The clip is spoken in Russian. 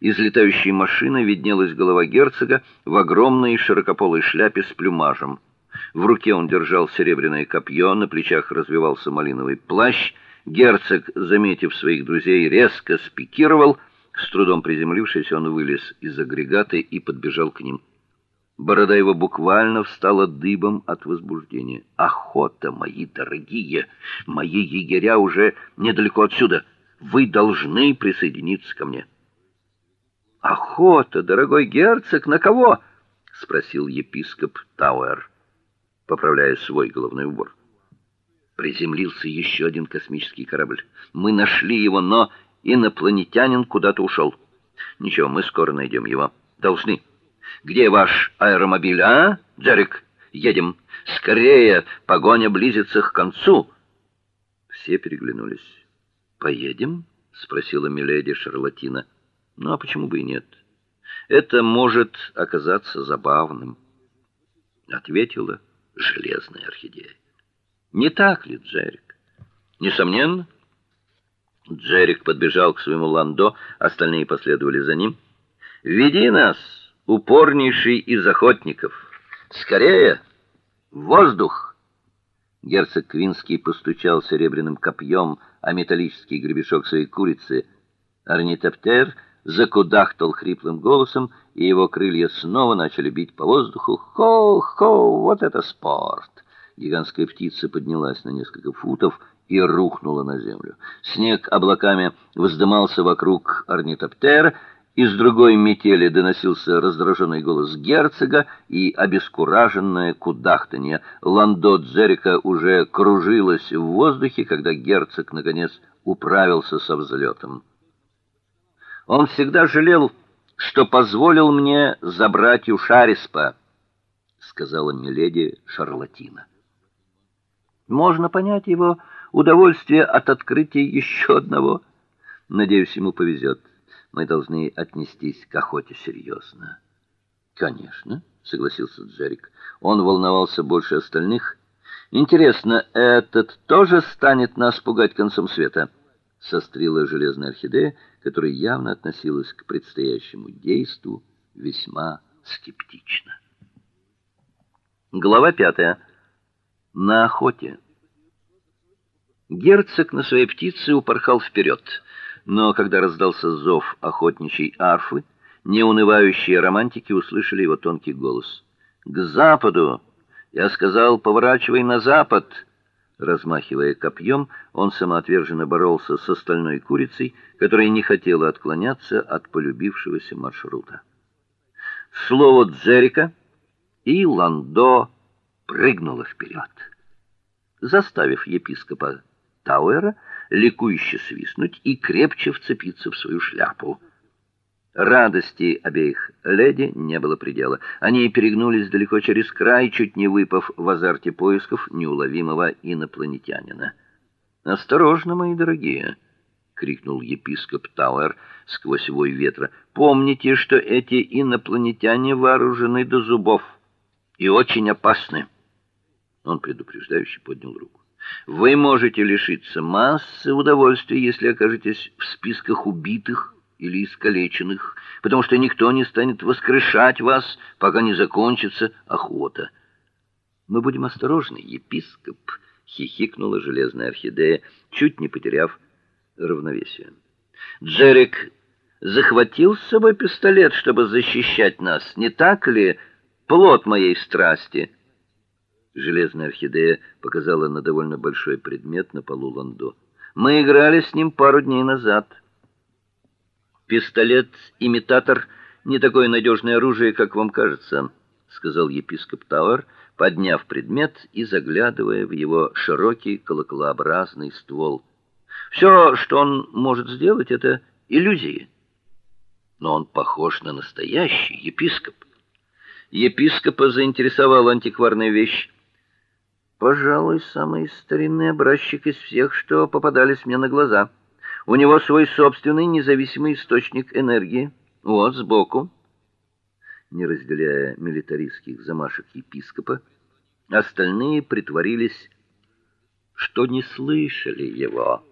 Из летающей машины виднелась голова герцога в огромной широкополой шляпе с плюмажем. В руке он держал серебряное копье, на плечах развевался малиновый плащ. Герцог, заметив своих друзей, резко спикировал. С трудом приземлившись, он вылез из агрегата и подбежал к ним. Борода его буквально встала дыбом от возбуждения. Охота, мои дорогие, мои егеря уже недалеко отсюда. Вы должны присоединиться ко мне. Охота, дорогой герцог, на кого? спросил епископ Тауэр, поправляя свой головной убор. Приземлился еще один космический корабль. Мы нашли его, но инопланетянин куда-то ушел. Ничего, мы скоро найдем его. Должны. Где ваш аэромобиль, а? Джерик, едем. Скорее, погоня близится к концу. Все переглянулись. Поедем? спросила миледи Шарлатина. Ну а почему бы и нет? Это может оказаться забавным, ответила железная орхидея. Не так ли, Джерик? Несомненно. Джерик подбежал к своему ландо, остальные последовали за ним. "Веди нас!" упорнейший из охотников. Скорее, воздух. Герцог Квинский постучал серебряным копьем о металлический гребешок своей курицы. Орнитоптер закудахтал хриплым голосом, и его крылья снова начали бить по воздуху. Хо-хо, вот это спорт. Гигантская птица поднялась на несколько футов и рухнула на землю. Снег облаками вздымался вокруг орнитоптера, из другой метели доносился раздраженный голос герцога и обескураженное кудахтанье. Ландо Джерика уже кружилась в воздухе, когда герцог наконец управился со взлетом. Он всегда жалел, что позволил мне забрать у Шариспа, сказала миледи Шарлатина. Можно понять его удовольствие от открытия еще одного. Надеюсь, ему повезет мы должны отнестись к охоте серьезно. Конечно, согласился Джерик. Он волновался больше остальных. Интересно, этот тоже станет нас пугать концом света? сострила железная орхидея, которая явно относилась к предстоящему действу весьма скептично. Глава пятая. На охоте. Герцог на своей птице упорхал вперед. Но когда раздался зов охотничьей арфы, неунывающие романтики услышали его тонкий голос. "К западу!" Я сказал, поворачивай на запад. Размахивая копьем, он самоотверженно боролся с остальной курицей, которая не хотела отклоняться от полюбившегося маршрута. Слово Джерика, и Ландо прыгнуло вперед, заставив епископа Тауэра ликующе свистнуть и крепче вцепиться в свою шляпу. Радости обеих леди не было предела. Они перегнулись далеко через край, чуть не выпав в азарте поисков неуловимого инопланетянина. "Осторожно, мои дорогие", крикнул епископ Тауэр сквозь вой ветра. "Помните, что эти инопланетяне вооружены до зубов и очень опасны". Он предупреждающе поднял руку. Вы можете лишиться массы удовольствия, если окажетесь в списках убитых или искалеченных, потому что никто не станет воскрешать вас, пока не закончится охота. Мы будем осторожны, епископ, хихикнула железная орхидея, чуть не потеряв равновесие. Джерик захватил с собой пистолет, чтобы защищать нас, не так ли? Плод моей страсти. Железная орхидея показала на довольно большой предмет на полу ландо. Мы играли с ним пару дней назад. Пистолет-имитатор не такое надежное оружие, как вам кажется, сказал епископ Тауэр, подняв предмет и заглядывая в его широкий колоколообразный ствол. Все, что он может сделать это иллюзии. Но он похож на настоящий епископ. Епископа заинтересовала антикварная вещь. Пожалуй, самый старинный образчик из всех, что попадались мне на глаза. У него свой собственный независимый источник энергии. Вот сбоку. Не разделяя милитаристских замашек епископа, остальные притворились, что не слышали его.